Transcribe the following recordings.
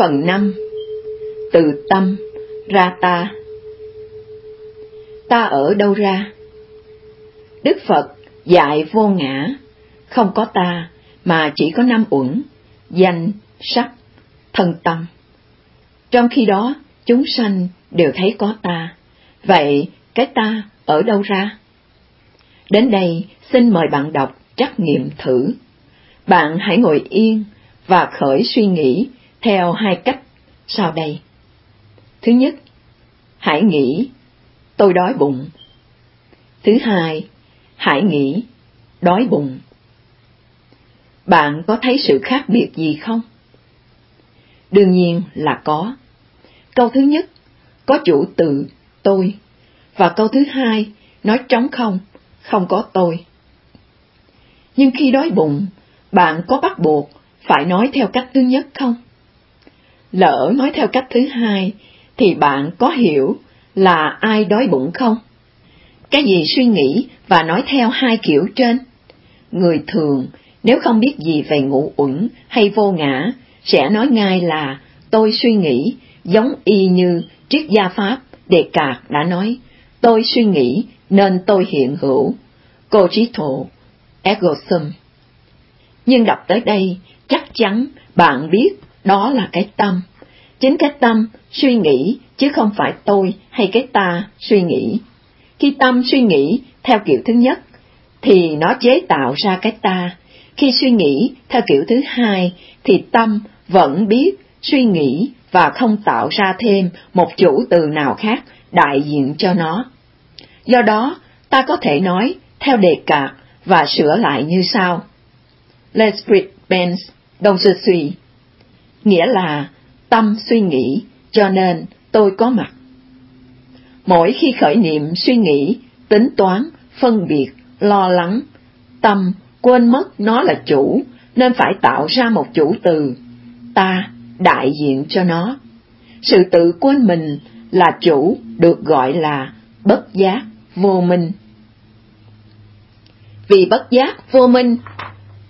Phần 5 Từ tâm ra ta Ta ở đâu ra? Đức Phật dạy vô ngã, không có ta mà chỉ có năm uẩn, danh, sắc, thân tâm. Trong khi đó, chúng sanh đều thấy có ta, vậy cái ta ở đâu ra? Đến đây, xin mời bạn đọc trắc nghiệm thử. Bạn hãy ngồi yên và khởi suy nghĩ theo hai cách sau đây. Thứ nhất, hãy nghĩ, tôi đói bụng. Thứ hai, hãy nghĩ, đói bụng. Bạn có thấy sự khác biệt gì không? Đương nhiên là có. Câu thứ nhất, có chủ từ tôi, và câu thứ hai, nói trống không, không có tôi. Nhưng khi đói bụng, bạn có bắt buộc phải nói theo cách thứ nhất không? Lỡ nói theo cách thứ hai, thì bạn có hiểu là ai đói bụng không? Cái gì suy nghĩ và nói theo hai kiểu trên? Người thường, nếu không biết gì về ngũ uẩn hay vô ngã, sẽ nói ngay là tôi suy nghĩ, giống y như triết gia Pháp Đề Cạc đã nói, tôi suy nghĩ nên tôi hiện hữu. Cô trí thổ, ego sum. Nhưng đọc tới đây, chắc chắn bạn biết đó là cái tâm. Chính cái tâm suy nghĩ chứ không phải tôi hay cái ta suy nghĩ. Khi tâm suy nghĩ theo kiểu thứ nhất, thì nó chế tạo ra cái ta. Khi suy nghĩ theo kiểu thứ hai, thì tâm vẫn biết suy nghĩ và không tạo ra thêm một chủ từ nào khác đại diện cho nó. Do đó, ta có thể nói theo đề cạc và sửa lại như sau. L'esprit pense, don't je suis. Nghĩa là tâm suy nghĩ, cho nên tôi có mặt. Mỗi khi khởi niệm suy nghĩ, tính toán, phân biệt, lo lắng, tâm quên mất nó là chủ, nên phải tạo ra một chủ từ, ta đại diện cho nó. Sự tự quên mình là chủ được gọi là bất giác vô minh. Vì bất giác vô minh,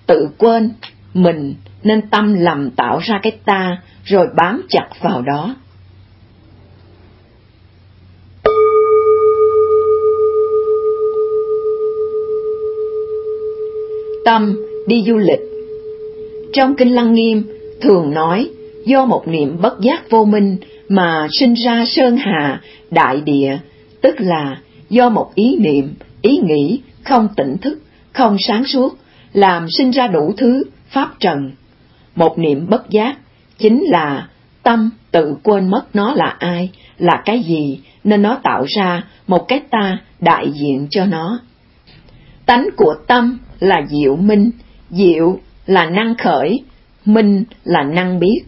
tự quên mình nên tâm lầm tạo ra cái ta rồi bám chặt vào đó. Tâm đi du lịch Trong Kinh Lăng Nghiêm thường nói do một niệm bất giác vô minh mà sinh ra sơn hà, đại địa, tức là do một ý niệm, ý nghĩ không tỉnh thức, không sáng suốt, làm sinh ra đủ thứ pháp trần. Một niệm bất giác chính là tâm tự quên mất nó là ai, là cái gì, nên nó tạo ra một cái ta đại diện cho nó. Tánh của tâm là diệu minh, diệu là năng khởi, minh là năng biết,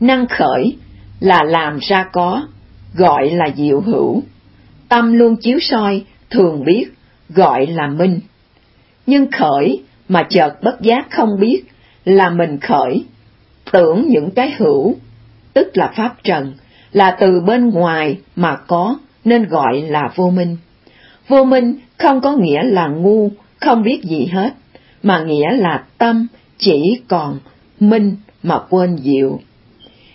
năng khởi là làm ra có, gọi là diệu hữu. Tâm luôn chiếu soi, thường biết, gọi là minh. Nhưng khởi mà chợt bất giác không biết là mình khởi, tưởng những cái hữu, tức là pháp trần, là từ bên ngoài mà có nên gọi là vô minh. Vô minh không có nghĩa là ngu, không biết gì hết, mà nghĩa là tâm chỉ còn minh mà quên diệu.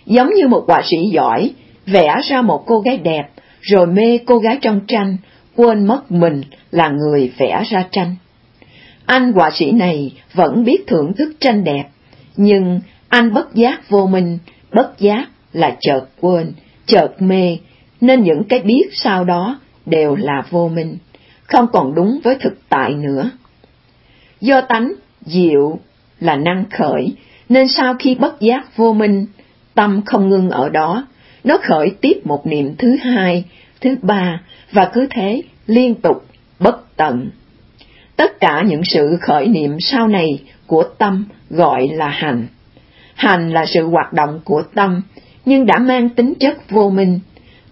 Giống như một họa sĩ giỏi, vẽ ra một cô gái đẹp, rồi mê cô gái trong tranh, quên mất mình là người vẽ ra tranh. Anh họa sĩ này vẫn biết thưởng thức tranh đẹp, nhưng anh bất giác vô minh, bất giác là chợt quên, chợt mê, nên những cái biết sau đó đều là vô minh, không còn đúng với thực tại nữa. Do tánh, diệu là năng khởi, nên sau khi bất giác vô minh, tâm không ngưng ở đó, nó khởi tiếp một niệm thứ hai, thứ ba, và cứ thế liên tục, bất tận. Tất cả những sự khởi niệm sau này của tâm gọi là hành. Hành là sự hoạt động của tâm, nhưng đã mang tính chất vô minh.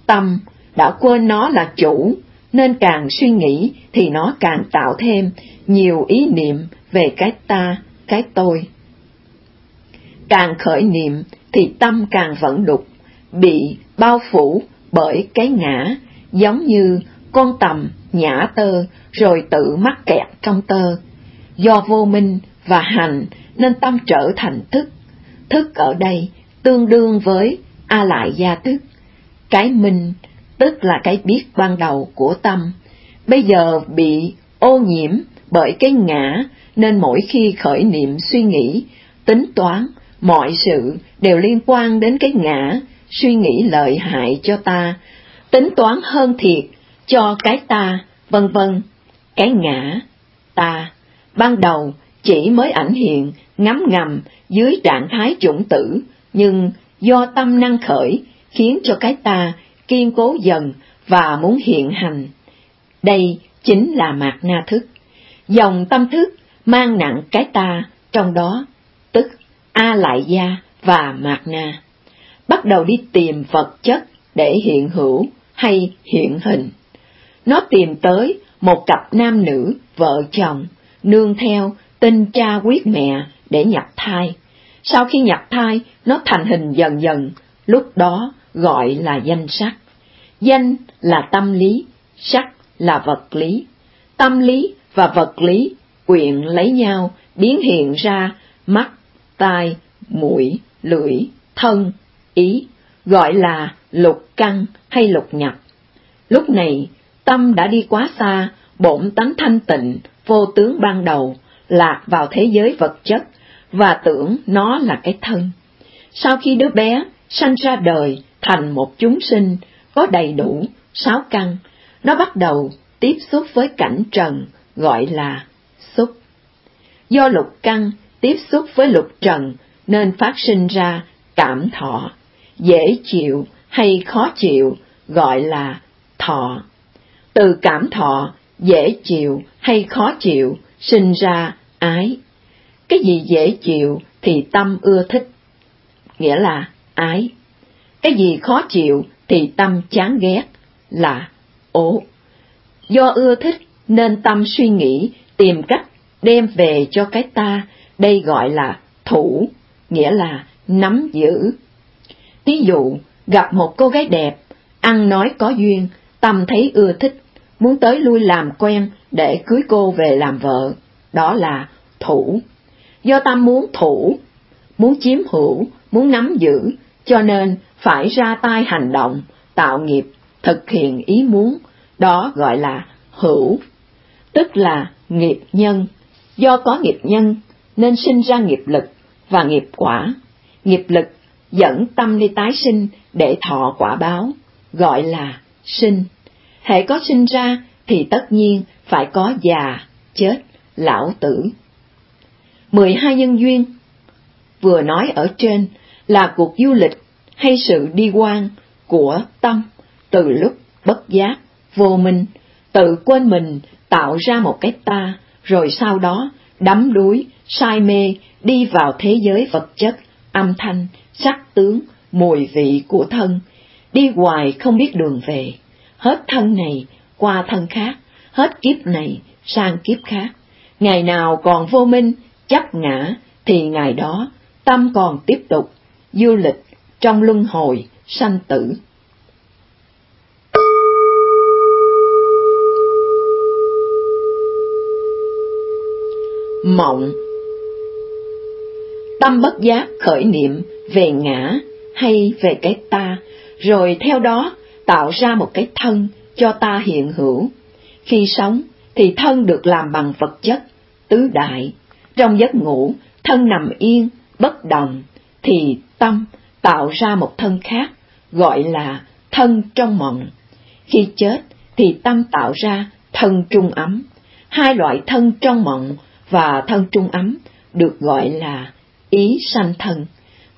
Tâm đã quên nó là chủ, nên càng suy nghĩ thì nó càng tạo thêm nhiều ý niệm về cái ta, cái tôi. Càng khởi niệm thì tâm càng vẫn đục, bị bao phủ bởi cái ngã, giống như con tầm nhả tơ rồi tự mắc kẹt trong tơ. Do vô minh và hành nên tâm trở thành thức. Thức ở đây tương đương với A lại gia thức Cái minh, tức là cái biết ban đầu của tâm, bây giờ bị ô nhiễm bởi cái ngã, nên mỗi khi khởi niệm suy nghĩ, tính toán, mọi sự đều liên quan đến cái ngã, suy nghĩ lợi hại cho ta, tính toán hơn thiệt cho cái ta, vân vân. Cái ngã, ta, ban đầu chỉ mới ảnh hiện, ngắm ngầm dưới trạng thái chủng tử, nhưng do tâm năng khởi, khiến cho cái ta kiên cố dần và muốn hiện hành. Đây chính là mạt na thức. Dòng tâm thức mang nặng cái ta trong đó, tức A lại gia và mạt na. Bắt đầu đi tìm vật chất để hiện hữu hay hiện hình. Nó tìm tới một cặp nam nữ, vợ chồng, nương theo tin cha quyết mẹ để nhập thai. Sau khi nhập thai, nó thành hình dần dần, lúc đó gọi là danh sắc. Danh là tâm lý, sắc là vật lý. Tâm lý và vật lý quyện lấy nhau biến hiện ra mắt, tai, mũi, lưỡi, thân, ý, gọi là lục căn hay lục nhập. Lúc này, tâm đã đi quá xa, bổn tánh thanh tịnh, vô tướng ban đầu, lạc vào thế giới vật chất, và tưởng nó là cái thân. Sau khi đứa bé sanh ra đời thành một chúng sinh có đầy đủ sáu căn, nó bắt đầu tiếp xúc với cảnh trần gọi là xúc. Do lục căn tiếp xúc với lục trần nên phát sinh ra cảm thọ, dễ chịu hay khó chịu gọi là thọ. Từ cảm thọ, dễ chịu hay khó chịu sinh ra ái. Cái gì dễ chịu thì tâm ưa thích, nghĩa là ái. Cái gì khó chịu thì tâm chán ghét, là ố. Do ưa thích nên tâm suy nghĩ tìm cách đem về cho cái ta, đây gọi là thủ, nghĩa là nắm giữ. Ví dụ, gặp một cô gái đẹp, ăn nói có duyên, tâm thấy ưa thích, muốn tới lui làm quen để cưới cô về làm vợ, đó là thủ. Do tâm muốn thủ, muốn chiếm hữu, muốn nắm giữ, cho nên phải ra tay hành động, tạo nghiệp, thực hiện ý muốn, đó gọi là hữu, tức là nghiệp nhân. Do có nghiệp nhân nên sinh ra nghiệp lực và nghiệp quả. Nghiệp lực dẫn tâm đi tái sinh để thọ quả báo, gọi là sinh. Hệ có sinh ra thì tất nhiên phải có già, chết, lão tử. mười hai nhân duyên vừa nói ở trên là cuộc du lịch hay sự đi quan của tâm từ lúc bất giác, vô minh, tự quên mình tạo ra một cái ta, rồi sau đó đắm đuối, say mê, đi vào thế giới vật chất, âm thanh, sắc tướng, mùi vị của thân, đi hoài không biết đường về, hết thân này qua thân khác, hết kiếp này sang kiếp khác. Ngày nào còn vô minh, chấp ngã, thì ngày đó tâm còn tiếp tục du lịch trong luân hồi sanh tử. Mộng Tâm bất giác khởi niệm về ngã hay về cái ta, rồi theo đó tạo ra một cái thân cho ta hiện hữu. Khi sống thì thân được làm bằng vật chất, tứ đại. Trong giấc ngủ, thân nằm yên, bất động, thì tâm tạo ra một thân khác, gọi là thân trong mộng. Khi chết thì tâm tạo ra thân trung ấm. Hai loại thân trong mộng và thân trung ấm được gọi là ý sanh thân,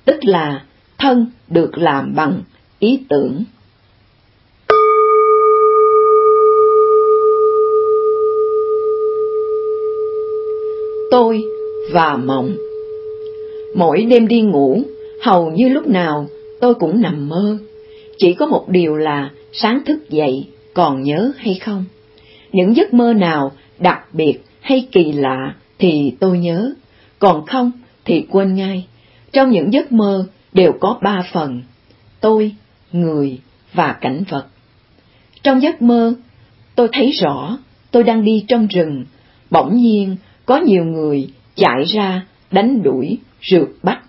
tức là thân được làm bằng ý tưởng. Tôi và mộng Mỗi đêm đi ngủ, hầu như lúc nào tôi cũng nằm mơ. Chỉ có một điều là sáng thức dậy còn nhớ hay không. Những giấc mơ nào đặc biệt hay kỳ lạ thì tôi nhớ, còn không thì quên ngay. Trong những giấc mơ đều có ba phần, tôi, người và cảnh vật. Trong giấc mơ, tôi thấy rõ tôi đang đi trong rừng, bỗng nhiên có nhiều người chạy ra đánh đuổi, rượt bắt.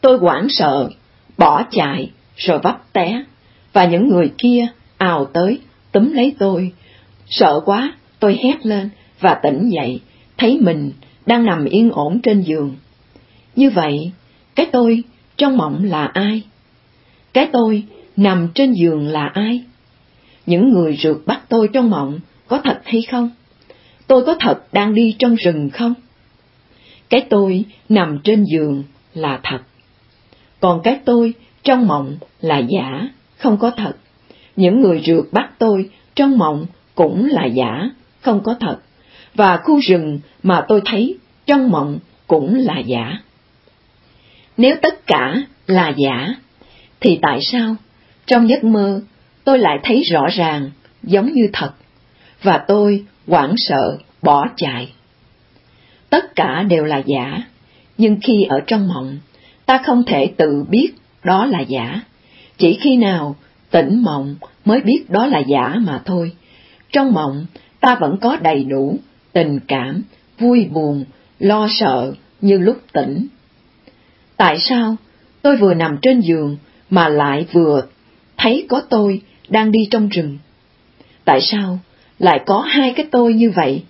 Tôi hoảng sợ, bỏ chạy rồi vấp té, và những người kia ào tới túm lấy tôi. Sợ quá, tôi hét lên và tỉnh dậy, thấy mình đang nằm yên ổn trên giường. Như vậy, cái tôi trong mộng là ai? Cái tôi nằm trên giường là ai? Những người rượt bắt tôi trong mộng có thật hay không? Tôi có thật đang đi trong rừng không? Cái tôi nằm trên giường là thật. Còn cái tôi trong mộng là giả, không có thật. Những người rượt bắt tôi trong mộng cũng là giả, không có thật. Và khu rừng mà tôi thấy trong mộng cũng là giả. Nếu tất cả là giả, thì tại sao trong giấc mơ tôi lại thấy rõ ràng giống như thật, và tôi hoảng sợ bỏ chạy? Tất cả đều là giả, nhưng khi ở trong mộng, ta không thể tự biết đó là giả. Chỉ khi nào tỉnh mộng mới biết đó là giả mà thôi. Trong mộng, ta vẫn có đầy đủ tình cảm, vui buồn, lo sợ như lúc tỉnh. Tại sao tôi vừa nằm trên giường mà lại vừa thấy có tôi đang đi trong rừng? Tại sao lại có hai cái tôi như vậy?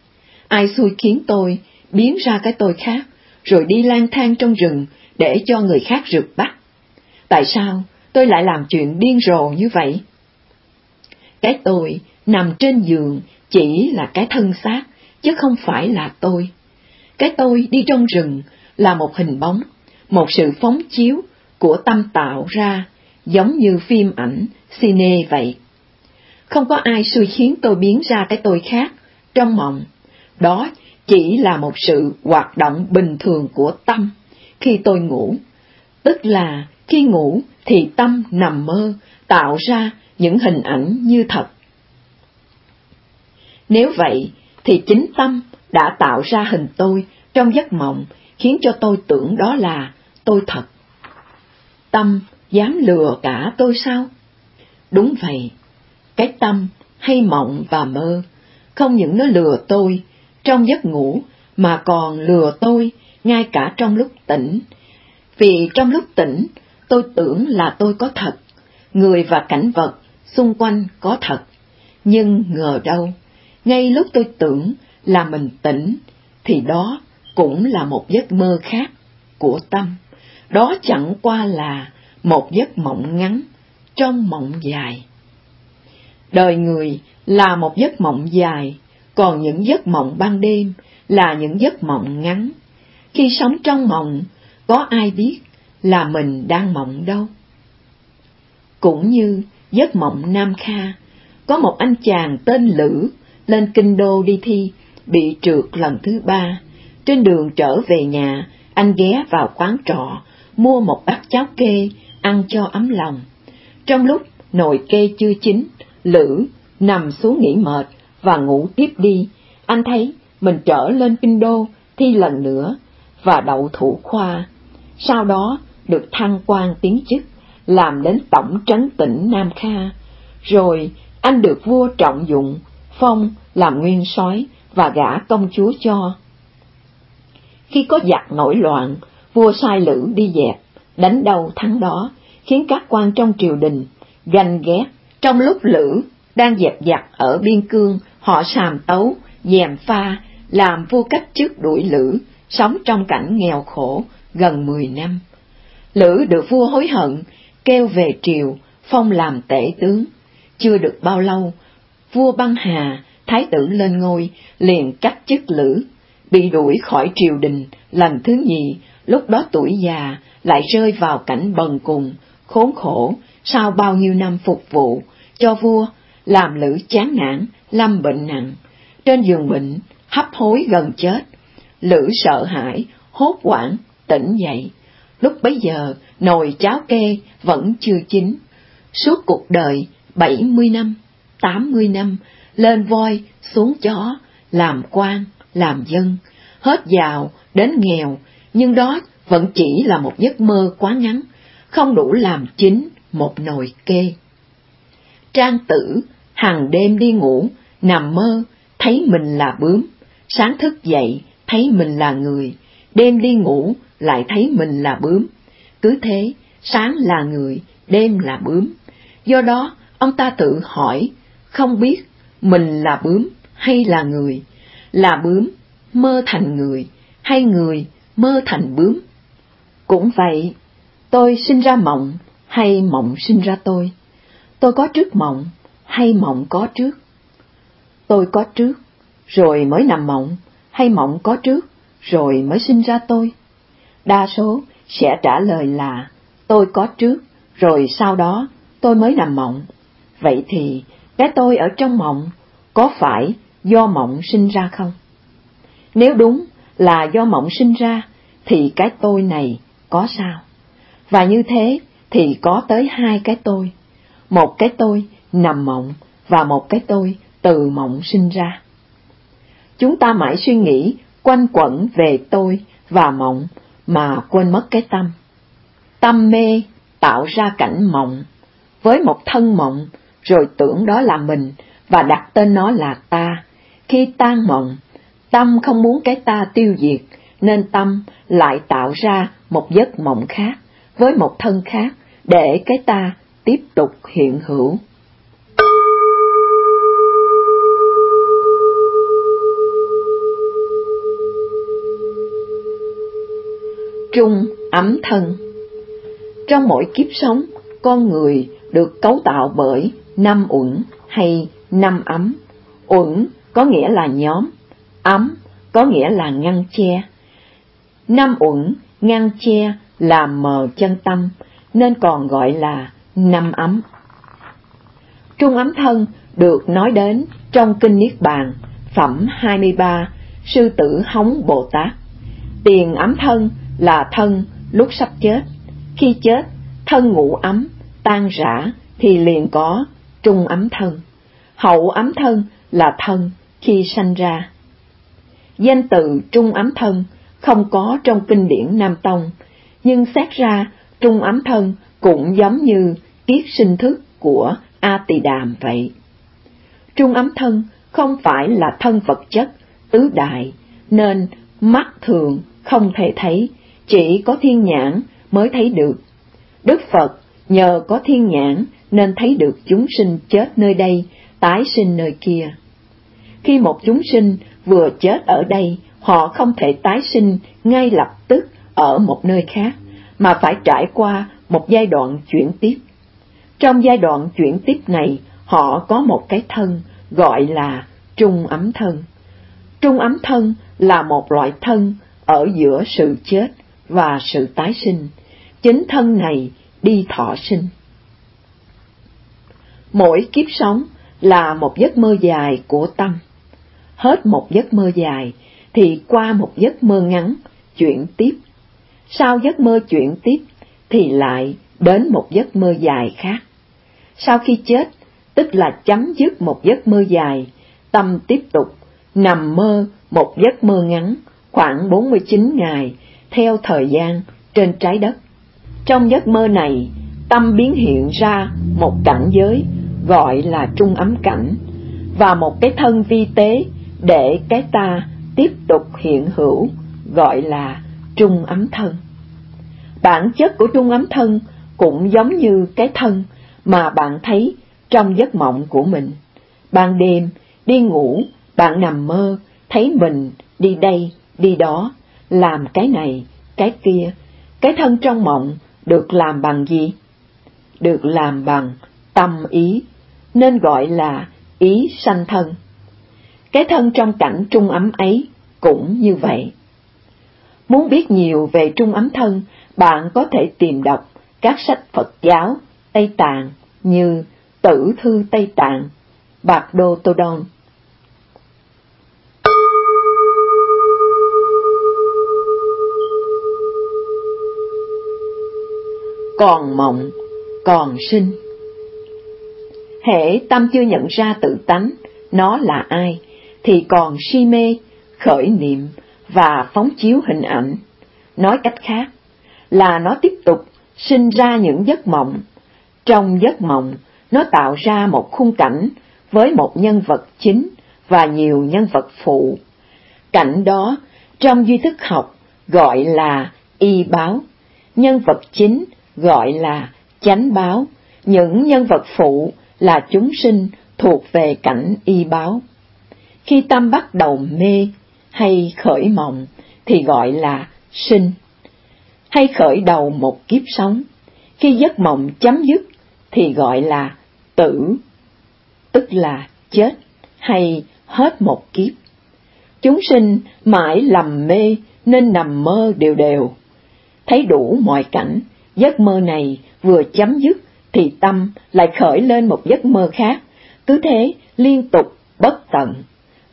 Ai xui khiến tôi biến ra cái tôi khác, rồi đi lang thang trong rừng để cho người khác rượt bắt? Tại sao tôi lại làm chuyện điên rồ như vậy? Cái tôi nằm trên giường chỉ là cái thân xác, chứ không phải là tôi. Cái tôi đi trong rừng là một hình bóng, một sự phóng chiếu của tâm tạo ra, giống như phim ảnh, cine vậy. Không có ai xui khiến tôi biến ra cái tôi khác trong mộng. Đó chỉ là một sự hoạt động bình thường của tâm khi tôi ngủ. Tức là khi ngủ thì tâm nằm mơ, tạo ra những hình ảnh như thật. Nếu vậy, thì chính tâm đã tạo ra hình tôi trong giấc mộng, khiến cho tôi tưởng đó là tôi thật. Tâm dám lừa cả tôi sao? Đúng vậy, cái tâm hay mộng và mơ, không những nó lừa tôi trong giấc ngủ, mà còn lừa tôi ngay cả trong lúc tỉnh. Vì trong lúc tỉnh, tôi tưởng là tôi có thật, người và cảnh vật xung quanh có thật. Nhưng ngờ đâu, ngay lúc tôi tưởng là mình tỉnh, thì đó cũng là một giấc mơ khác của tâm. Đó chẳng qua là một giấc mộng ngắn trong mộng dài. Đời người là một giấc mộng dài, còn những giấc mộng ban đêm là những giấc mộng ngắn. Khi sống trong mộng, có ai biết là mình đang mộng đâu? Cũng như giấc mộng Nam Kha, có một anh chàng tên Lữ lên kinh đô đi thi, bị trượt lần thứ ba. Trên đường trở về nhà, anh ghé vào quán trọ, mua một bát cháo kê, ăn cho ấm lòng. Trong lúc nồi kê chưa chín, Lữ nằm xuống nghỉ mệt và ngủ tiếp đi. Anh thấy mình trở lên kinh đô thi lần nữa và đậu thủ khoa. Sau đó được thăng quan tiến chức, làm đến tổng trấn tỉnh Nam Kha. Rồi anh được vua trọng dụng, phong làm nguyên soái và gả công chúa cho. Khi có giặc nổi loạn, vua sai Lữ đi dẹp, đánh đầu thắng đó, khiến các quan trong triều đình ganh ghét. Trong lúc Lữ đang dẹp giặc ở biên cương, họ sàm tấu, dèm pha, làm vua cách chức đuổi Lữ, sống trong cảnh nghèo khổ gần mười năm. Lữ được vua hối hận, kêu về triều, phong làm tể tướng. Chưa được bao lâu, vua băng hà, thái tử lên ngôi, liền cách chức Lữ, bị đuổi khỏi triều đình lần thứ nhì, lúc đó tuổi già lại rơi vào cảnh bần cùng, khốn khổ, sau bao nhiêu năm phục vụ, cho vua, làm Lữ chán nản, lâm bệnh nặng. Trên giường bệnh, hấp hối gần chết, Lữ sợ hãi, hốt hoảng, tỉnh dậy. Lúc bấy giờ, nồi cháo kê vẫn chưa chín. Suốt cuộc đời, bảy mươi năm, tám mươi năm, lên voi, xuống chó, làm quan, làm dân, hết giàu đến nghèo, nhưng đó vẫn chỉ là một giấc mơ quá ngắn, không đủ làm chính một nồi kê. Trang tử hàng đêm đi ngủ, nằm mơ, thấy mình là bướm, sáng thức dậy, thấy mình là người, đêm đi ngủ, lại thấy mình là bướm. Cứ thế, sáng là người, đêm là bướm. Do đó, ông ta tự hỏi, không biết mình là bướm hay là người, là bướm mơ thành người hay người mơ thành bướm. Cũng vậy, tôi sinh ra mộng hay mộng sinh ra tôi? Tôi có trước mộng hay mộng có trước? Tôi có trước, rồi mới nằm mộng, hay mộng có trước, rồi mới sinh ra tôi? Đa số sẽ trả lời là tôi có trước, rồi sau đó tôi mới nằm mộng. Vậy thì cái tôi ở trong mộng có phải do mộng sinh ra không? Nếu đúng là do mộng sinh ra, thì cái tôi này có sao? Và như thế thì có tới hai cái tôi, một cái tôi nằm mộng và một cái tôi từ mộng sinh ra. Chúng ta mãi suy nghĩ quanh quẩn về tôi và mộng mà quên mất cái tâm. Tâm mê tạo ra cảnh mộng với một thân mộng rồi tưởng đó là mình và đặt tên nó là ta. Khi tan mộng, tâm không muốn cái ta tiêu diệt, nên tâm lại tạo ra một giấc mộng khác, với một thân khác, để cái ta tiếp tục hiện hữu. Trung ấm thân Trong mỗi kiếp sống, con người được cấu tạo bởi năm uẩn hay năm ấm. Uẩn có nghĩa là nhóm, ấm có nghĩa là ngăn che. Năm uẩn ngăn che làm mờ chân tâm, nên còn gọi là năm ấm. Trung ấm thân được nói đến trong Kinh Niết Bàn, phẩm 23, Sư tử hóng Bồ Tát. Tiền ấm thân là thân lúc sắp chết, khi chết, thân ngủ ấm, tan rã thì liền có trung ấm thân. Hậu ấm thân là thân khi sanh ra. Danh từ trung ấm thân không có trong kinh điển Nam Tông, nhưng xét ra trung ấm thân cũng giống như kiết sinh thức của A Tỳ Đàm vậy. Trung ấm thân không phải là thân vật chất, tứ đại, nên mắt thường không thể thấy, chỉ có thiên nhãn mới thấy được. Đức Phật nhờ có thiên nhãn nên thấy được chúng sinh chết nơi đây, tái sinh nơi kia. Khi một chúng sinh vừa chết ở đây, họ không thể tái sinh ngay lập tức ở một nơi khác, mà phải trải qua một giai đoạn chuyển tiếp. Trong giai đoạn chuyển tiếp này, họ có một cái thân gọi là trung ấm thân. Trung ấm thân là một loại thân ở giữa sự chết và sự tái sinh. Chính thân này đi thọ sinh. Mỗi kiếp sống là một giấc mơ dài của tâm. Hết một giấc mơ dài thì qua một giấc mơ ngắn, chuyển tiếp. Sau giấc mơ chuyển tiếp thì lại đến một giấc mơ dài khác. Sau khi chết, tức là chấm dứt một giấc mơ dài, tâm tiếp tục nằm mơ một giấc mơ ngắn khoảng 49 ngày theo thời gian trên trái đất. Trong giấc mơ này, tâm biến hiện ra một cảnh giới gọi là trung ấm cảnh và một cái thân vi tế để cái ta tiếp tục hiện hữu gọi là trung ấm thân. Bản chất của trung ấm thân cũng giống như cái thân mà bạn thấy trong giấc mộng của mình. Ban đêm, đi ngủ, bạn nằm mơ, thấy mình đi đây, đi đó, làm cái này, cái kia. Cái thân trong mộng được làm bằng gì? Được làm bằng tâm ý, nên gọi là ý sanh thân. Cái thân trong cảnh trung ấm ấy cũng như vậy. Muốn biết nhiều về trung ấm thân, bạn có thể tìm đọc các sách Phật giáo Tây Tạng như Tử Thư Tây Tạng, Bạc Đô Tô Đôn. Còn mộng, còn sinh. Hệ tâm chưa nhận ra tự tánh, nó là ai, thì còn si mê, khởi niệm và phóng chiếu hình ảnh. Nói cách khác, là nó tiếp tục sinh ra những giấc mộng. Trong giấc mộng, nó tạo ra một khung cảnh với một nhân vật chính và nhiều nhân vật phụ. Cảnh đó, trong duy thức học, gọi là y báo. Nhân vật chính gọi là chánh báo, những nhân vật phụ là chúng sinh thuộc về cảnh y báo. Khi tâm bắt đầu mê hay khởi mộng thì gọi là sinh, hay khởi đầu một kiếp sống. Khi giấc mộng chấm dứt thì gọi là tử, tức là chết hay hết một kiếp. Chúng sinh mãi lầm mê nên nằm mơ đều đều. Thấy đủ mọi cảnh, giấc mơ này vừa chấm dứt thì tâm lại khởi lên một giấc mơ khác, cứ thế liên tục bất tận.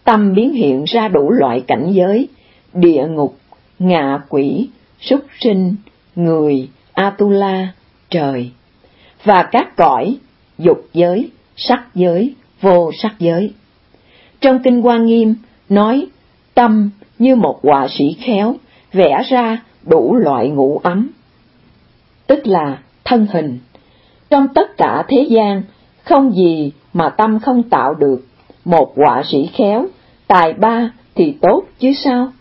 Tâm biến hiện ra đủ loại cảnh giới, địa ngục, ngạ quỷ, súc sinh, người, Atula, trời, và các cõi, dục giới, sắc giới, vô sắc giới. Trong Kinh Quan Nghiêm nói tâm như một họa sĩ khéo vẽ ra đủ loại ngũ ấm, tức là thân hình. Trong tất cả thế gian, không gì mà tâm không tạo được, một họa sĩ khéo, tài ba thì tốt chứ sao,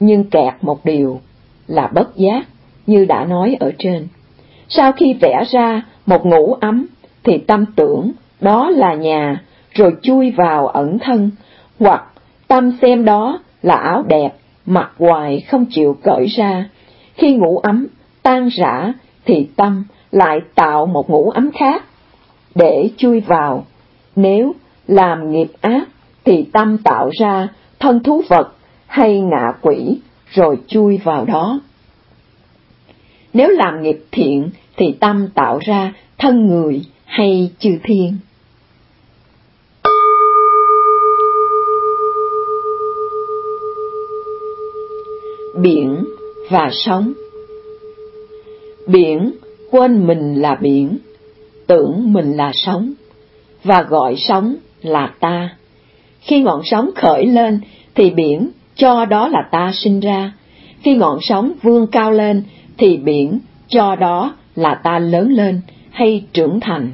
nhưng kẹt một điều là bất giác, như đã nói ở trên. Sau khi vẽ ra một ngủ ấm, thì tâm tưởng đó là nhà, rồi chui vào ẩn thân, hoặc tâm xem đó là áo đẹp, mặc hoài không chịu cởi ra. Khi ngủ ấm tan rã thì tâm lại tạo một ngủ ấm khác để chui vào. Nếu làm nghiệp ác thì tâm tạo ra thân thú vật hay ngạ quỷ rồi chui vào đó. Nếu làm nghiệp thiện thì tâm tạo ra thân người hay chư thiên. Biển và sóng Biển quên mình là biển, tưởng mình là sóng, và gọi sóng là ta. Khi ngọn sóng khởi lên thì biển cho đó là ta sinh ra, khi ngọn sóng vươn cao lên thì biển cho đó là ta lớn lên hay trưởng thành.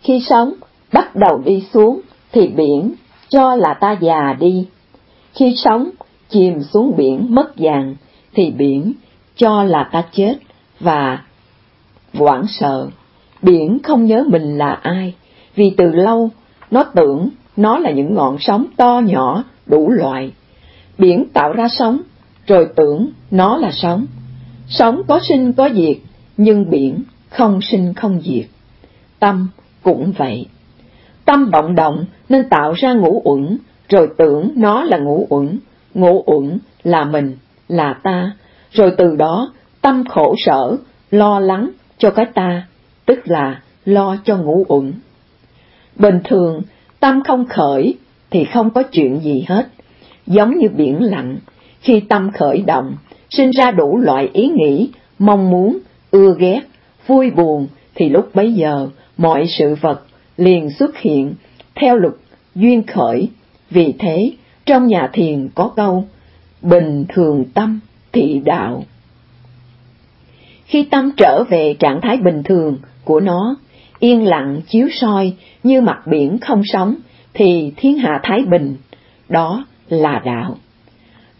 Khi sống bắt đầu đi xuống thì biển cho là ta già đi. Khi sống chìm xuống biển mất vàng thì biển cho là ta chết và hoảng sợ. Biển không nhớ mình là ai, vì từ lâu nó tưởng nó là những ngọn sóng to nhỏ đủ loại. Biển tạo ra sóng, rồi tưởng nó là sóng. Sóng có sinh có diệt, nhưng biển không sinh không diệt. Tâm cũng vậy. Tâm vọng động nên tạo ra ngũ uẩn, rồi tưởng nó là ngũ uẩn, ngũ uẩn là mình, là ta, rồi từ đó tâm khổ sở, lo lắng cho cái ta, tức là lo cho ngũ uẩn. Bình thường, tâm không khởi thì không có chuyện gì hết, giống như biển lặng, khi tâm khởi động, sinh ra đủ loại ý nghĩ, mong muốn, ưa ghét, vui buồn, thì lúc bấy giờ mọi sự vật liền xuất hiện theo luật duyên khởi. Vì thế, trong nhà thiền có câu, bình thường tâm thị đạo. Khi tâm trở về trạng thái bình thường của nó, yên lặng chiếu soi như mặt biển không sóng, thì thiên hạ thái bình, đó là đạo.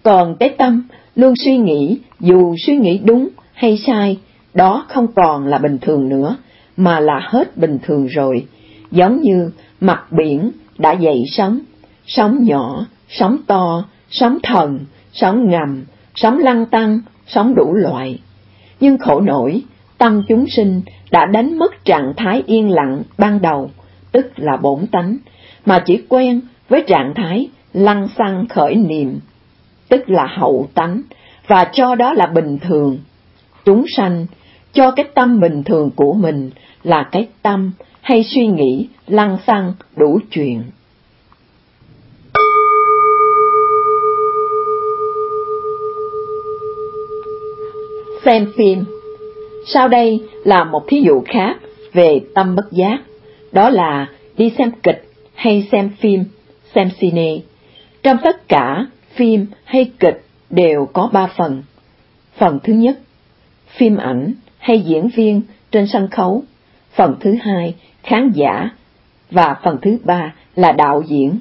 Còn cái tâm luôn suy nghĩ, dù suy nghĩ đúng hay sai, đó không còn là bình thường nữa, mà là hết bình thường rồi, giống như mặt biển đã dậy sóng, sóng nhỏ, sóng to, sóng thần, sóng ngầm, sóng lăng tăng, sóng đủ loại. Nhưng khổ nổi, tâm chúng sinh đã đánh mất trạng thái yên lặng ban đầu, tức là bổn tánh, mà chỉ quen với trạng thái lăng xăng khởi niệm, tức là hậu tánh, và cho đó là bình thường. Chúng sanh cho cái tâm bình thường của mình là cái tâm hay suy nghĩ lăng xăng đủ chuyện. Xem phim Sau đây là một thí dụ khác về tâm bất giác, đó là đi xem kịch hay xem phim, xem cine. Trong tất cả, phim hay kịch đều có ba phần. Phần thứ nhất, phim ảnh hay diễn viên trên sân khấu. Phần thứ hai, khán giả. Và phần thứ ba là đạo diễn.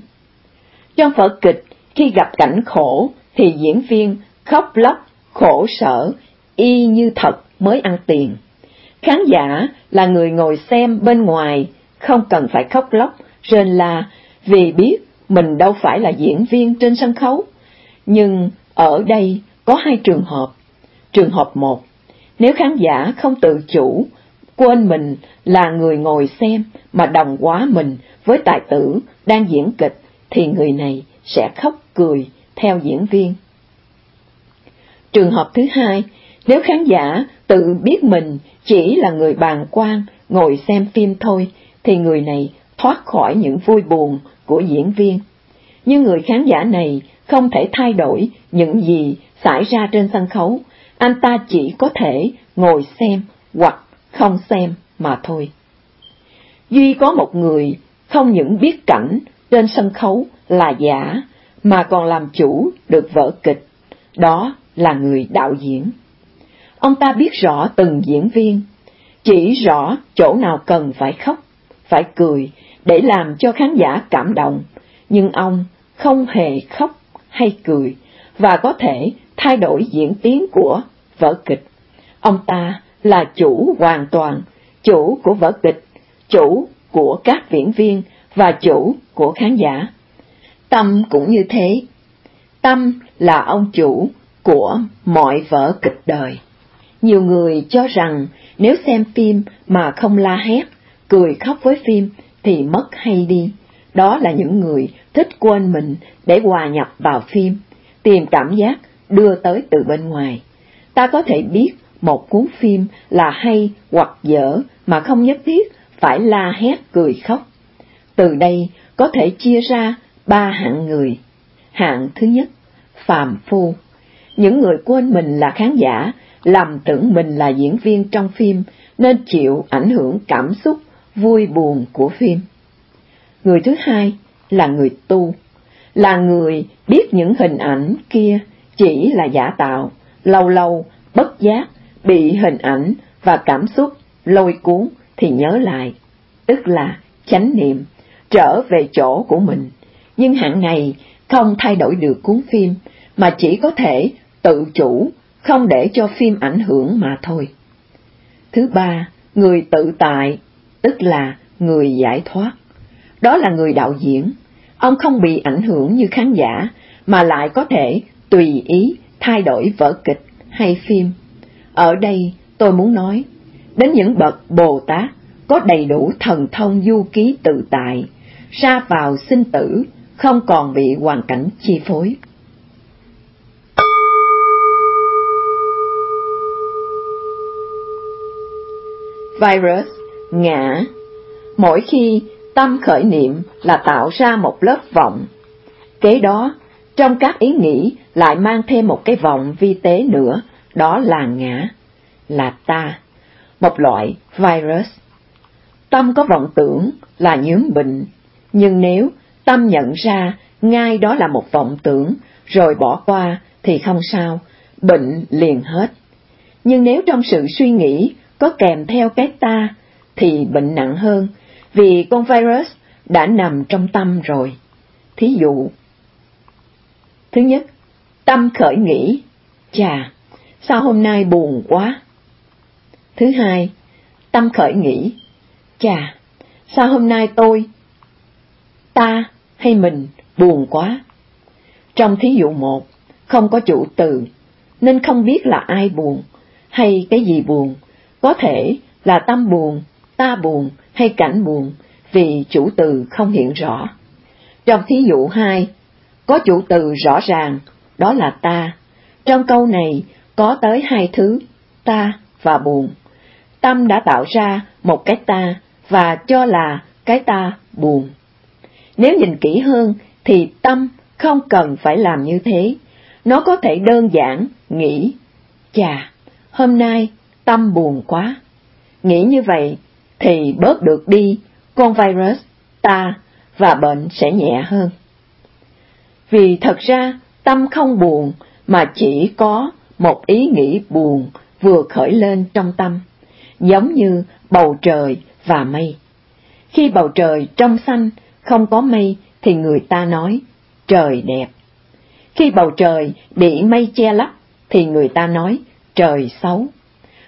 Trong vở kịch, khi gặp cảnh khổ thì diễn viên khóc lóc, khổ sở, y như thật mới ăn tiền. Khán giả là người ngồi xem bên ngoài, không cần phải khóc lóc, rên la, vì biết mình đâu phải là diễn viên trên sân khấu. Nhưng ở đây có hai trường hợp. Trường hợp một, nếu khán giả không tự chủ, quên mình là người ngồi xem mà đồng hóa mình với tài tử đang diễn kịch, thì người này sẽ khóc cười theo diễn viên. Trường hợp thứ hai, nếu khán giả tự biết mình chỉ là người bàn quan ngồi xem phim thôi, thì người này thoát khỏi những vui buồn của diễn viên. Nhưng người khán giả này không thể thay đổi những gì xảy ra trên sân khấu, anh ta chỉ có thể ngồi xem hoặc không xem mà thôi. Duy có một người không những biết cảnh trên sân khấu là giả, mà còn làm chủ được vở kịch, đó là người đạo diễn. Ông ta biết rõ từng diễn viên, chỉ rõ chỗ nào cần phải khóc, phải cười để làm cho khán giả cảm động, nhưng ông không hề khóc hay cười và có thể thay đổi diễn tiến của vở kịch. Ông ta là chủ hoàn toàn, chủ của vở kịch, chủ của các diễn viên và chủ của khán giả. Tâm cũng như thế. Tâm là ông chủ của mọi vở kịch đời. Nhiều người cho rằng nếu xem phim mà không la hét, cười khóc với phim thì mất hay đi. Đó là những người thích quên mình để hòa nhập vào phim, tìm cảm giác đưa tới từ bên ngoài. Ta có thể biết một cuốn phim là hay hoặc dở mà không nhất thiết phải la hét cười khóc. Từ đây có thể chia ra ba hạng người. Hạng thứ nhất, phàm phu. Những người quên mình là khán giả, làm tưởng mình là diễn viên trong phim nên chịu ảnh hưởng cảm xúc vui buồn của phim. Người thứ hai là người tu, là người biết những hình ảnh kia chỉ là giả tạo, lâu lâu bất giác bị hình ảnh và cảm xúc lôi cuốn thì nhớ lại, tức là chánh niệm, trở về chỗ của mình. Nhưng hạng này không thay đổi được cuốn phim, mà chỉ có thể tự chủ, không để cho phim ảnh hưởng mà thôi. Thứ ba, người tự tại, tức là người giải thoát. Đó là người đạo diễn. Ông không bị ảnh hưởng như khán giả, mà lại có thể tùy ý thay đổi vở kịch hay phim. Ở đây tôi muốn nói đến những bậc Bồ Tát có đầy đủ thần thông du ký tự tại, ra vào sinh tử, không còn bị hoàn cảnh chi phối. Virus, ngã Mỗi khi tâm khởi niệm là tạo ra một lớp vọng. Kế đó, trong các ý nghĩ lại mang thêm một cái vọng vi tế nữa, đó là ngã, là ta, một loại virus. Tâm có vọng tưởng là nhiễm bệnh, nhưng nếu tâm nhận ra ngay đó là một vọng tưởng, rồi bỏ qua thì không sao, bệnh liền hết. Nhưng nếu trong sự suy nghĩ có kèm theo cái ta, thì bệnh nặng hơn, vì con virus đã nằm trong tâm rồi. Thí dụ, thứ nhất, tâm khởi nghĩ, chà, sao hôm nay buồn quá? Thứ hai, tâm khởi nghĩ, chà, sao hôm nay tôi, ta hay mình buồn quá? Trong thí dụ một, không có chủ từ, nên không biết là ai buồn, hay cái gì buồn, có thể là tâm buồn, ta buồn hay cảnh buồn, vì chủ từ không hiện rõ. Trong thí dụ hai, có chủ từ rõ ràng, đó là ta. Trong câu này có tới hai thứ, ta và buồn. Tâm đã tạo ra một cái ta và cho là cái ta buồn. Nếu nhìn kỹ hơn thì tâm không cần phải làm như thế. Nó có thể đơn giản nghĩ, chà, hôm nay tâm buồn quá. Nghĩ như vậy thì bớt được đi con virus, ta và bệnh sẽ nhẹ hơn. Vì thật ra tâm không buồn mà chỉ có một ý nghĩ buồn vừa khởi lên trong tâm, giống như bầu trời và mây. Khi bầu trời trong xanh, không có mây thì người ta nói trời đẹp. Khi bầu trời bị mây che lấp thì người ta nói trời xấu.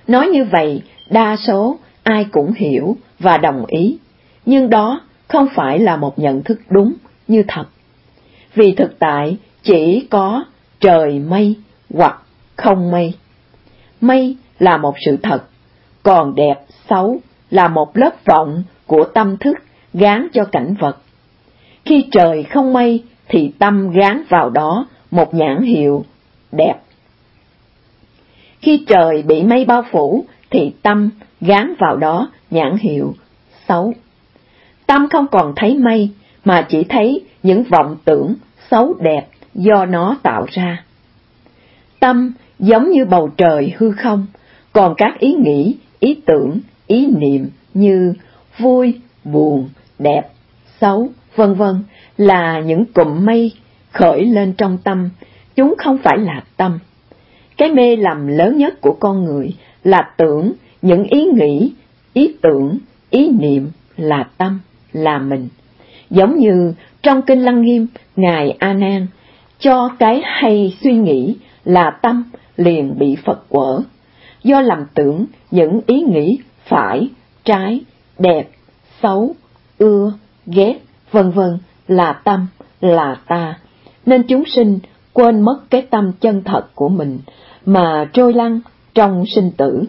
Nói như vậy đa số ai cũng hiểu và đồng ý, nhưng đó không phải là một nhận thức đúng như thật. Vì thực tại chỉ có trời mây hoặc không mây. Mây là một sự thật, còn đẹp, xấu là một lớp vọng của tâm thức gán cho cảnh vật. Khi trời không mây thì tâm gán vào đó một nhãn hiệu đẹp. Khi trời bị mây bao phủ thì tâm gán vào đó nhãn hiệu xấu. Tâm không còn thấy mây mà chỉ thấy những vọng tưởng xấu đẹp do nó tạo ra. Tâm giống như bầu trời hư không, còn các ý nghĩ, ý tưởng, ý niệm như vui, buồn, đẹp, xấu, vân vân là những cụm mây khởi lên trong tâm, chúng không phải là tâm. Cái mê lầm lớn nhất của con người là tưởng những ý nghĩ, ý tưởng, ý niệm là tâm, là mình. Giống như trong Kinh Lăng Nghiêm, Ngài A Nan cho cái hay suy nghĩ là tâm liền bị Phật quở, do lầm tưởng những ý nghĩ phải, trái, đẹp, xấu, ưa, ghét, vân vân là tâm, là ta, nên chúng sinh quên mất cái tâm chân thật của mình mà trôi lăn trong sinh tử.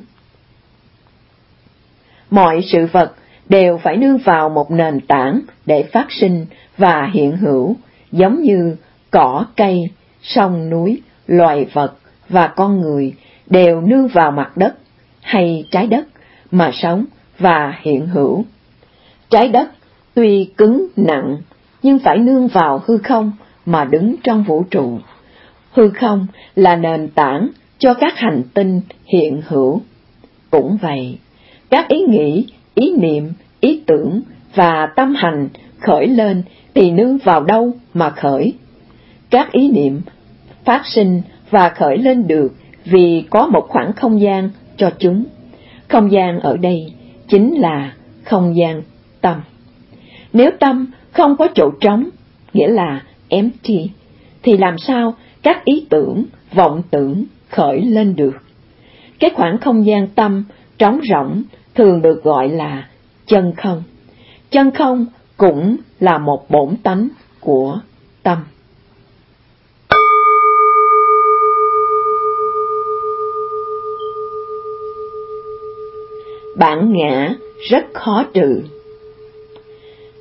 Mọi sự vật đều phải nương vào một nền tảng để phát sinh và hiện hữu, giống như cỏ cây, sông núi, loài vật và con người đều nương vào mặt đất hay trái đất mà sống và hiện hữu. Trái đất tuy cứng nặng nhưng phải nương vào hư không mà đứng trong vũ trụ. Hư không là nền tảng cho các hành tinh hiện hữu. Cũng vậy, các ý nghĩ, ý niệm, ý tưởng và tâm hành khởi lên thì nương vào đâu mà khởi. Các ý niệm phát sinh và khởi lên được vì có một khoảng không gian cho chúng. Không gian ở đây chính là không gian tâm. Nếu tâm không có chỗ trống, nghĩa là empty, thì làm sao các ý tưởng, vọng tưởng khởi lên được? Cái khoảng không gian tâm trống rỗng thường được gọi là chân không. Chân không cũng là một bổn tánh của tâm. Bản ngã rất khó trừ.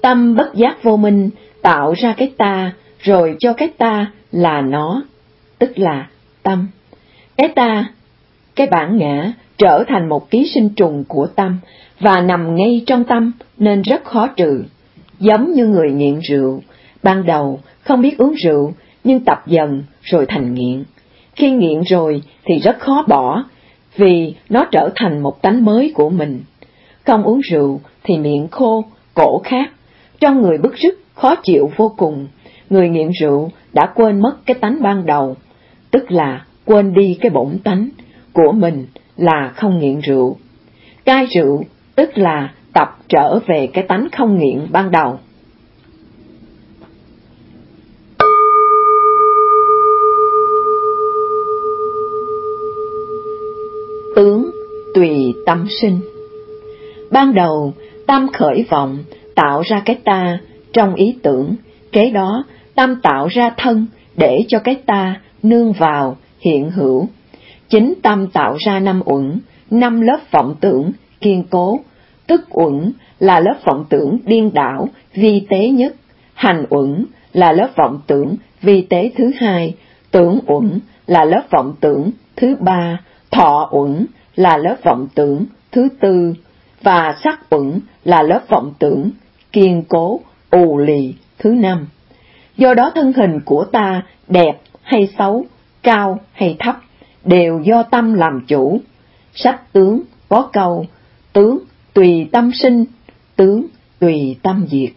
Tâm bất giác vô minh tạo ra cái ta, rồi cho cái ta là nó, tức là tâm. Cái ta, cái bản ngã trở thành một ký sinh trùng của tâm và nằm ngay trong tâm nên rất khó trừ. Giống như người nghiện rượu, ban đầu không biết uống rượu nhưng tập dần rồi thành nghiện. Khi nghiện rồi thì rất khó bỏ vì nó trở thành một tánh mới của mình. Không uống rượu thì miệng khô, cổ khát, trong người bức rứt, khó chịu vô cùng. Người nghiện rượu đã quên mất cái tánh ban đầu, tức là quên đi cái bổn tánh của mình là không nghiện rượu. Cai rượu tức là tập trở về cái tánh không nghiện ban đầu. Tướng tùy tâm sinh Ban đầu, tâm khởi vọng, tạo ra cái ta trong ý tưởng, kế đó tâm tạo ra thân để cho cái ta nương vào, hiện hữu. Chính tâm tạo ra năm uẩn, năm lớp vọng tưởng, kiên cố, tức uẩn là lớp vọng tưởng điên đảo, vi tế nhất, hành uẩn là lớp vọng tưởng vi tế thứ hai, tưởng uẩn là lớp vọng tưởng thứ ba, thọ uẩn là lớp vọng tưởng thứ tư, và sắc uẩn là lớp vọng tưởng, kiên cố, ù lì thứ năm. Do đó thân hình của ta đẹp hay xấu, cao hay thấp, đều do tâm làm chủ. Sách tướng có câu, tướng tùy tâm sinh, tướng tùy tâm diệt.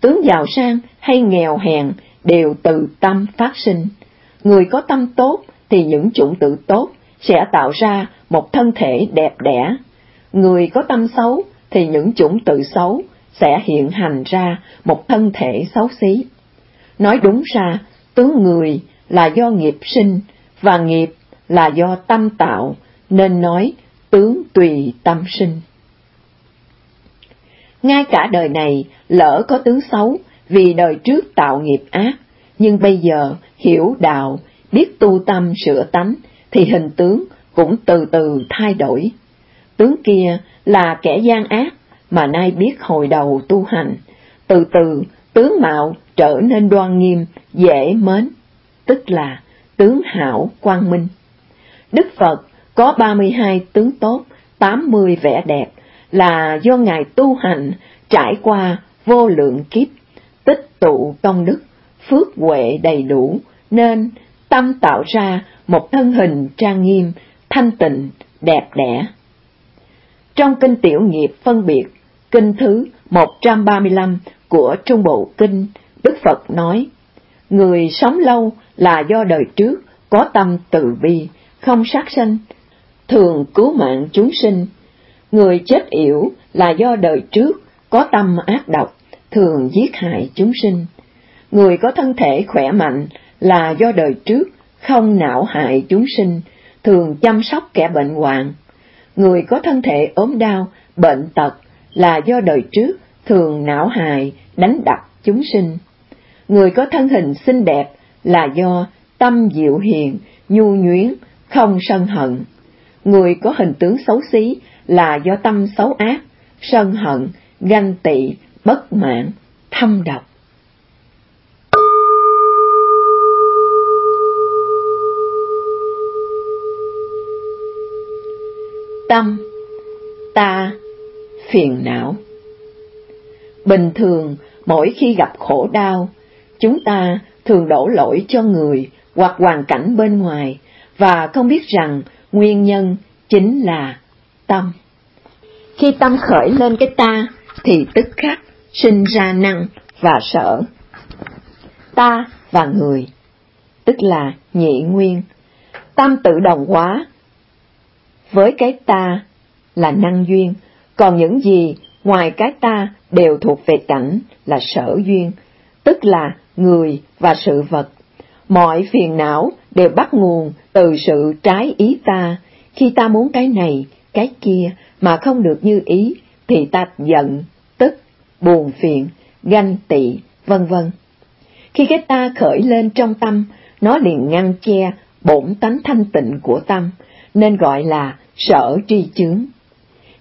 Tướng giàu sang hay nghèo hèn đều từ tâm phát sinh. Người có tâm tốt thì những chủng tử tốt sẽ tạo ra một thân thể đẹp đẽ. Người có tâm xấu thì những chủng tử xấu sẽ hiện hành ra một thân thể xấu xí. Nói đúng ra, tướng người là do nghiệp sinh, và nghiệp là do tâm tạo, nên nói tướng tùy tâm sinh. Ngay cả đời này, lỡ có tướng xấu, vì đời trước tạo nghiệp ác, nhưng bây giờ hiểu đạo, biết tu tâm sửa tánh, thì hình tướng cũng từ từ thay đổi. Tướng kia là kẻ gian ác, mà nay biết hồi đầu tu hành, từ từ tướng mạo trở nên đoan nghiêm, dễ mến, tức là tướng hảo quang minh. Đức Phật có 32 tướng tốt, 80 vẻ đẹp, là do Ngài tu hành trải qua vô lượng kiếp, tích tụ công đức, phước huệ đầy đủ, nên tâm tạo ra một thân hình trang nghiêm, thanh tịnh, đẹp đẽ. Trong kinh tiểu nghiệp phân biệt, kinh thứ 135 của Trung Bộ Kinh, Đức Phật nói, Người sống lâu là do đời trước có tâm từ bi, không sát sanh, thường cứu mạng chúng sinh. Người chết yểu là do đời trước có tâm ác độc, thường giết hại chúng sinh. Người có thân thể khỏe mạnh là do đời trước không não hại chúng sinh, thường chăm sóc kẻ bệnh hoạn. Người có thân thể ốm đau, bệnh tật là do đời trước thường não hại, đánh đập chúng sinh. Người có thân hình xinh đẹp là do tâm dịu hiền, nhu nhuyến, không sân hận. Người có hình tướng xấu xí là do tâm xấu ác, sân hận, ganh tị, bất mãn, thâm độc. Tâm, ta, phiền não Bình thường, mỗi khi gặp khổ đau, chúng ta thường đổ lỗi cho người hoặc hoàn cảnh bên ngoài và không biết rằng nguyên nhân chính là tâm. Khi tâm khởi lên cái ta thì tức khắc sinh ra năng và sở. Ta và người, tức là nhị nguyên, tâm tự đồng hóa với cái ta là năng duyên, còn những gì ngoài cái ta đều thuộc về cảnh là sở duyên, tức là người và sự vật. Mọi phiền não đều bắt nguồn từ sự trái ý ta, khi ta muốn cái này, cái kia mà không được như ý, thì ta giận, tức, buồn phiền, ganh tị, vân vân. Khi cái ta khởi lên trong tâm, nó liền ngăn che bổn tánh thanh tịnh của tâm, nên gọi là sở tri chướng.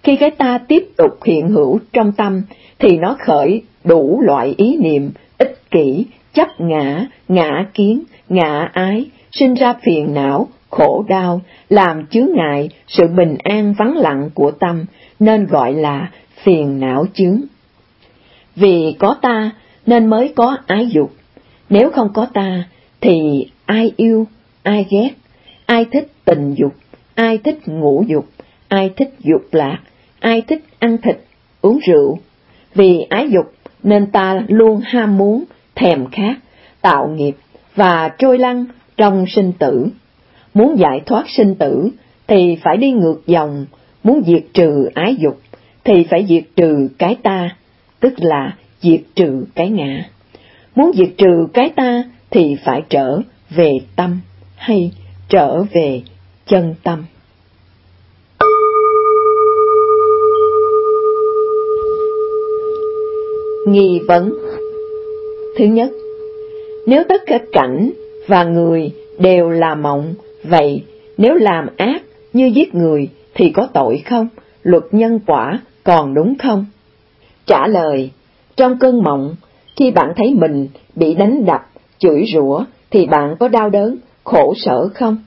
Khi cái ta tiếp tục hiện hữu trong tâm, thì nó khởi đủ loại ý niệm, ích kỷ, chấp ngã, ngã kiến, ngã ái, sinh ra phiền não, khổ đau, làm chướng ngại sự bình an vắng lặng của tâm, nên gọi là phiền não chướng. Vì có ta nên mới có ái dục, nếu không có ta thì ai yêu, ai ghét, ai thích tình dục, ai thích ngũ dục, ai thích dục lạc, ai thích ăn thịt, uống rượu. Vì ái dục nên ta luôn ham muốn, thèm khát, tạo nghiệp và trôi lăn trong sinh tử. Muốn giải thoát sinh tử thì phải đi ngược dòng, muốn diệt trừ ái dục thì phải diệt trừ cái ta, tức là diệt trừ cái ngã. Muốn diệt trừ cái ta thì phải trở về tâm hay trở về chân tâm. Nghi vấn Thứ nhất, nếu tất cả cảnh và người đều là mộng, vậy nếu làm ác như giết người thì có tội không? Luật nhân quả còn đúng không? Trả lời, trong cơn mộng, khi bạn thấy mình bị đánh đập, chửi rủa thì bạn có đau đớn, khổ sở không?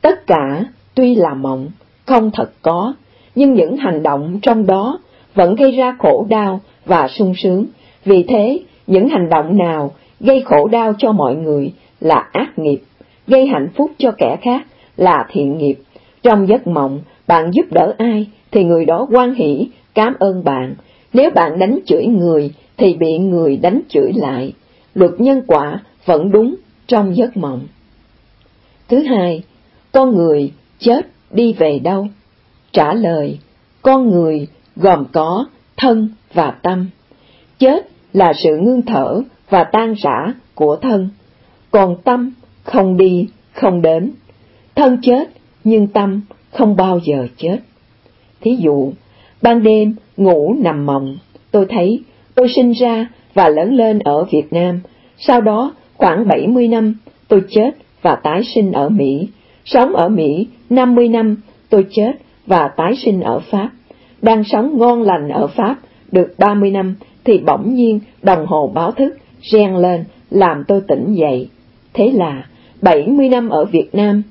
Tất cả tuy là mộng, không thật có, nhưng những hành động trong đó vẫn gây ra khổ đau và sung sướng. Vì thế, những hành động nào gây khổ đau cho mọi người là ác nghiệp, gây hạnh phúc cho kẻ khác là thiện nghiệp. Trong giấc mộng, bạn giúp đỡ ai thì người đó quan hỷ, cảm ơn bạn. Nếu bạn đánh chửi người thì bị người đánh chửi lại. Luật nhân quả vẫn đúng trong giấc mộng. Thứ hai, con người chết đi về đâu? Trả lời, con người gồm có thân và tâm. Chết là sự ngưng thở và tan rã của thân, còn tâm không đi, không đến. Thân chết, nhưng tâm không bao giờ chết. Thí dụ, ban đêm ngủ nằm mộng, tôi thấy tôi sinh ra và lớn lên ở Việt Nam, sau đó khoảng 70 năm tôi chết và tái sinh ở Mỹ, sống ở Mỹ 50 năm tôi chết và tái sinh ở Pháp, đang sống ngon lành ở Pháp được 30 năm thì bỗng nhiên đồng hồ báo thức reng lên làm tôi tỉnh dậy. Thế là 70 năm ở Việt Nam,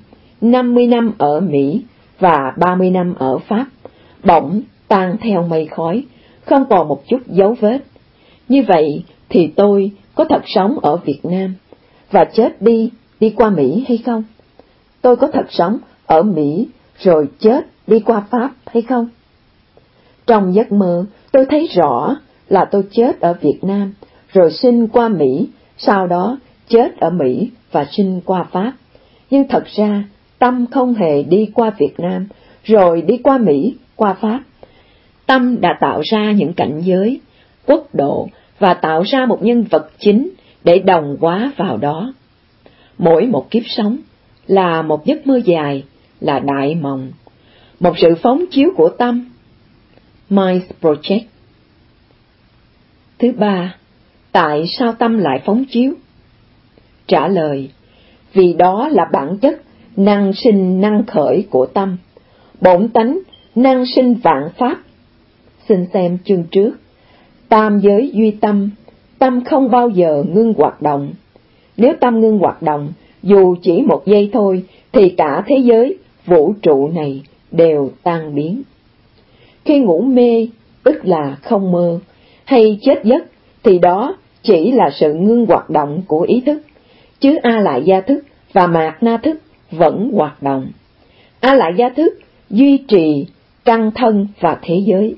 50 năm ở Mỹ và 30 năm ở Pháp, bỗng tan theo mây khói, không còn một chút dấu vết. Như vậy thì tôi có thật sống ở Việt Nam và chết đi, đi qua Mỹ hay không? Tôi có thật sống ở Mỹ rồi chết đi qua Pháp hay không? Trong giấc mơ, tôi thấy rõ là tôi chết ở Việt Nam, rồi sinh qua Mỹ, sau đó chết ở Mỹ và sinh qua Pháp. Nhưng thật ra, tâm không hề đi qua Việt Nam, rồi đi qua Mỹ, qua Pháp. Tâm đã tạo ra những cảnh giới, quốc độ và tạo ra một nhân vật chính để đồng hóa vào đó. Mỗi một kiếp sống là một giấc mơ dài, là đại mộng, một sự phóng chiếu của tâm. Mind Project Thứ ba, tại sao tâm lại phóng chiếu? Trả lời, vì đó là bản chất năng sinh năng khởi của tâm, bổn tánh năng sinh vạn pháp. Xin xem chương trước. Tam giới duy tâm, tâm không bao giờ ngưng hoạt động. Nếu tâm ngưng hoạt động, dù chỉ một giây thôi, thì cả thế giới, vũ trụ này đều tan biến. Khi ngủ mê, tức là không mơ, hay chết giấc, thì đó chỉ là sự ngưng hoạt động của ý thức, chứ A lại gia thức và mạt na thức vẫn hoạt động. A lại gia thức duy trì căn thân và thế giới,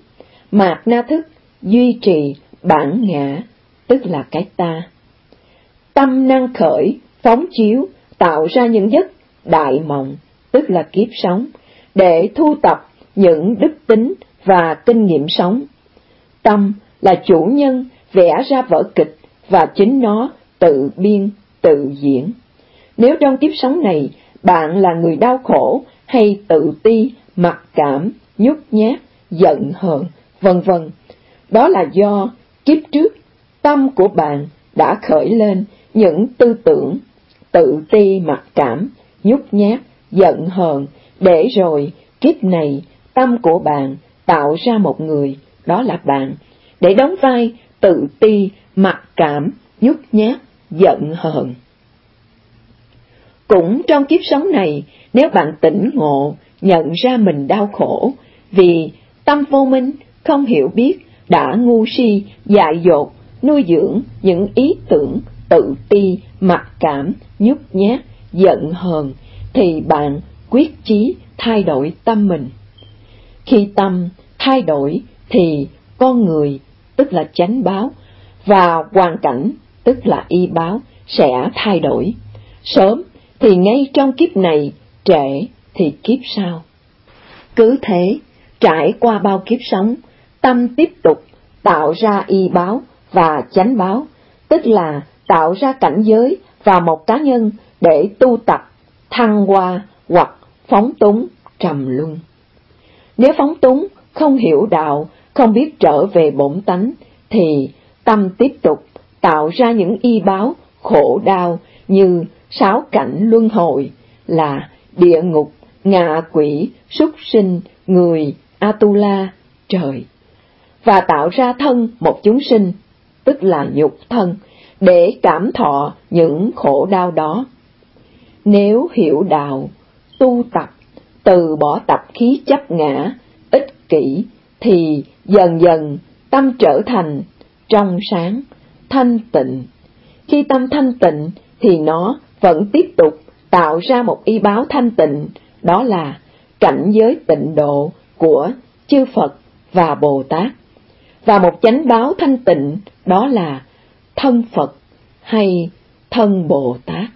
mạt na thức duy trì bản ngã, tức là cái ta. Tâm năng khởi, phóng chiếu, tạo ra những giấc đại mộng, tức là kiếp sống, để thu tập những đức tính và kinh nghiệm sống. Tâm là chủ nhân vẽ ra vở kịch và chính nó tự biên, tự diễn. Nếu trong kiếp sống này bạn là người đau khổ hay tự ti, mặc cảm, nhút nhát, giận hờn, vân vân, đó là do kiếp trước tâm của bạn đã khởi lên những tư tưởng tự ti mặc cảm, nhút nhát, giận hờn, để rồi kiếp này tâm của bạn tạo ra một người, đó là bạn, để đóng vai tự ti, mặc cảm, nhút nhát, giận hờn. Cũng trong kiếp sống này, nếu bạn tỉnh ngộ, nhận ra mình đau khổ, vì tâm vô minh, không hiểu biết, đã ngu si, dại dột, nuôi dưỡng những ý tưởng tự ti, mặc cảm, nhút nhát, giận hờn, thì bạn quyết chí thay đổi tâm mình. Khi tâm thay đổi thì con người, tức là chánh báo, và hoàn cảnh, tức là y báo, sẽ thay đổi. Sớm thì ngay trong kiếp này, trễ thì kiếp sau. Cứ thế, trải qua bao kiếp sống, tâm tiếp tục tạo ra y báo và chánh báo, tức là tạo ra cảnh giới và một cá nhân để tu tập, thăng hoa hoặc phóng túng, trầm luân. Nếu phóng túng, không hiểu đạo, không biết trở về bổn tánh, thì tâm tiếp tục tạo ra những y báo khổ đau như sáu cảnh luân hồi là địa ngục, ngạ quỷ, súc sinh, người, Atula, trời. Và tạo ra thân một chúng sinh, tức là nhục thân, để cảm thọ những khổ đau đó. Nếu hiểu đạo, tu tập, từ bỏ tập khí chấp ngã, ích kỷ, thì dần dần tâm trở thành trong sáng, thanh tịnh. Khi tâm thanh tịnh thì nó vẫn tiếp tục tạo ra một y báo thanh tịnh, đó là cảnh giới tịnh độ của chư Phật và Bồ Tát. Và một chánh báo thanh tịnh đó là thân Phật hay thân Bồ Tát.